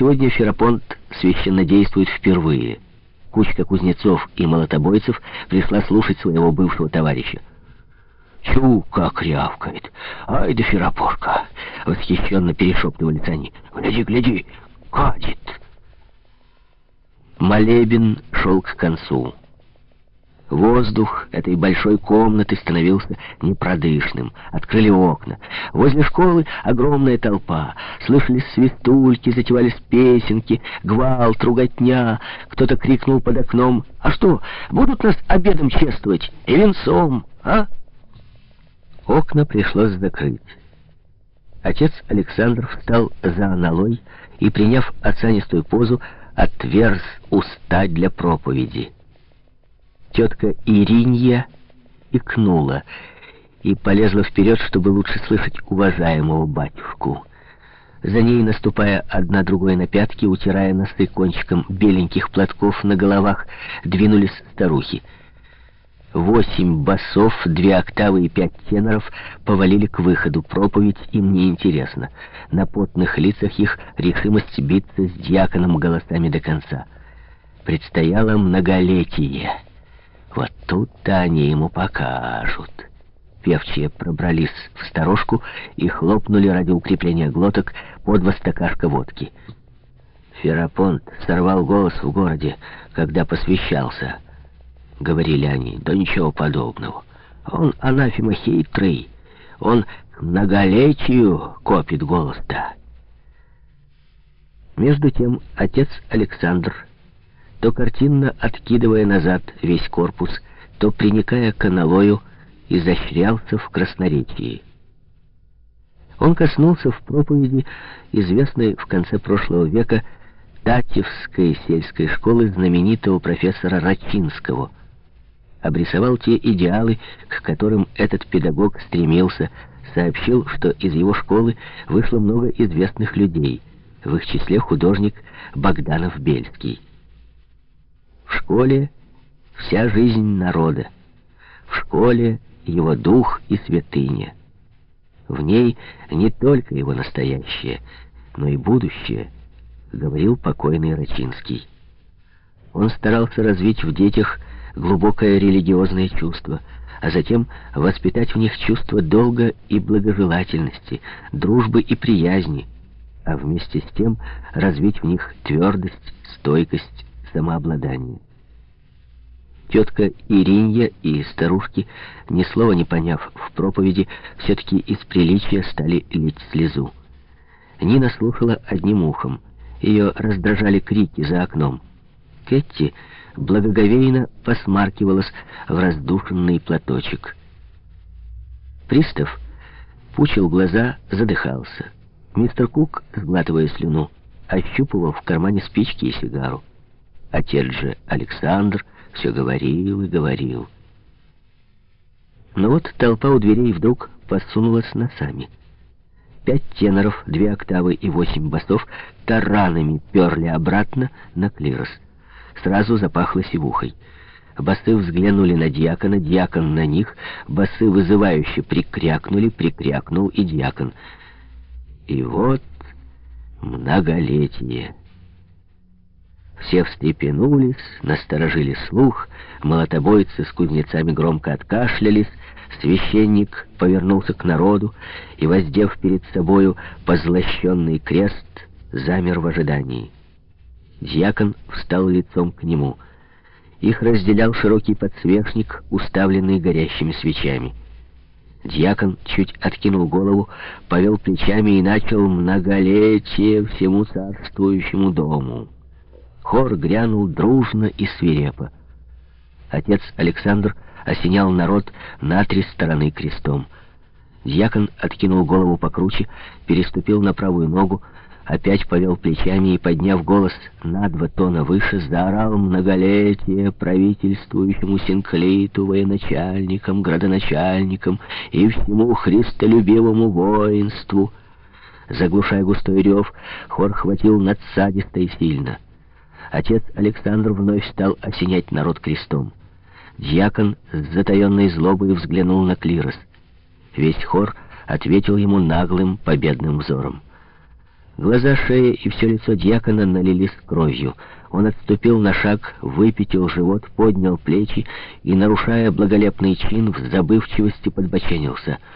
сегодня Ферапонт священно действует впервые. Кучка кузнецов и молотобойцев пришла слушать своего бывшего товарища. «Чу, как рявкает! Ай да Ферапорка!» — восхищенно перешептывались они. «Гляди, гляди! Катит!» Молебен шел к концу. Воздух этой большой комнаты становился непродышным. Открыли окна. Возле школы огромная толпа. Слышались свистульки, затевались песенки, гвалт, руготня. Кто-то крикнул под окном. «А что, будут нас обедом чествовать? И венцом, а?» Окна пришлось закрыть. Отец Александр встал за аналой и, приняв оцанистую позу, отверз уста для проповеди. Тетка Иринья икнула и полезла вперед, чтобы лучше слышать уважаемого батюшку. За ней, наступая одна другой на пятки, утирая носы кончиком беленьких платков на головах, двинулись старухи. Восемь басов, две октавы и пять теноров повалили к выходу. Проповедь им не интересна. На потных лицах их решимость биться с дьяконом голосами до конца. Предстояло многолетие. Вот тут-то они ему покажут. Певчие пробрались в сторожку и хлопнули ради укрепления глоток по два стакашка водки. Ферапонт сорвал голос в городе, когда посвящался. Говорили они, да ничего подобного. Он анафема хитрый, он к многолетию копит голос-то. Между тем отец Александр то картинно откидывая назад весь корпус, то приникая к аналою, изощрялся в красноречии. Он коснулся в проповеди, известной в конце прошлого века, Татьевской сельской школы знаменитого профессора Рачинского, обрисовал те идеалы, к которым этот педагог стремился, сообщил, что из его школы вышло много известных людей, в их числе художник Богданов-Бельский. Школе вся жизнь народа. В школе его дух и святыня. В ней не только его настоящее, но и будущее, говорил покойный Рачинский. Он старался развить в детях глубокое религиозное чувство, а затем воспитать в них чувство долга и благожелательности, дружбы и приязни, а вместе с тем развить в них твердость, стойкость, самообладание. Тетка Иринья и старушки, ни слова не поняв в проповеди, все-таки из приличия стали лить слезу. Нина слушала одним ухом. Ее раздражали крики за окном. Кэти благоговейно посмаркивалась в раздушенный платочек. Пристав пучил глаза, задыхался. Мистер Кук, сглатывая слюну, ощупывал в кармане спички и сигару. Отец же Александр все говорил и говорил. Но вот толпа у дверей вдруг посунулась носами. Пять теноров, две октавы и восемь басов таранами перли обратно на клирос. Сразу запахло сивухой. Басы взглянули на дьякона, дьякон на них, басы вызывающе прикрякнули, прикрякнул и дьякон. И вот многолетие. Все встрепенулись, насторожили слух, молотобойцы с кузнецами громко откашлялись, священник повернулся к народу и, воздев перед собою позлощенный крест, замер в ожидании. Дьякон встал лицом к нему. Их разделял широкий подсвечник, уставленный горящими свечами. Дьякон чуть откинул голову, повел плечами и начал многолетие всему царствующему дому. Хор грянул дружно и свирепо. Отец Александр осенял народ на три стороны крестом. Дьякон откинул голову покруче, переступил на правую ногу, опять повел плечами и, подняв голос на два тона выше, заорал многолетие правительствующему синклиту, военачальникам, градоначальникам и всему христолюбивому воинству. Заглушая густой рев, хор хватил надсадисто и сильно — Отец Александр вновь стал осенять народ крестом. Дьякон с затаенной злобой взглянул на клирос. Весь хор ответил ему наглым победным взором. Глаза, шея и все лицо дьякона налились кровью. Он отступил на шаг, выпятил живот, поднял плечи и, нарушая благолепный чин, в забывчивости подбоченился —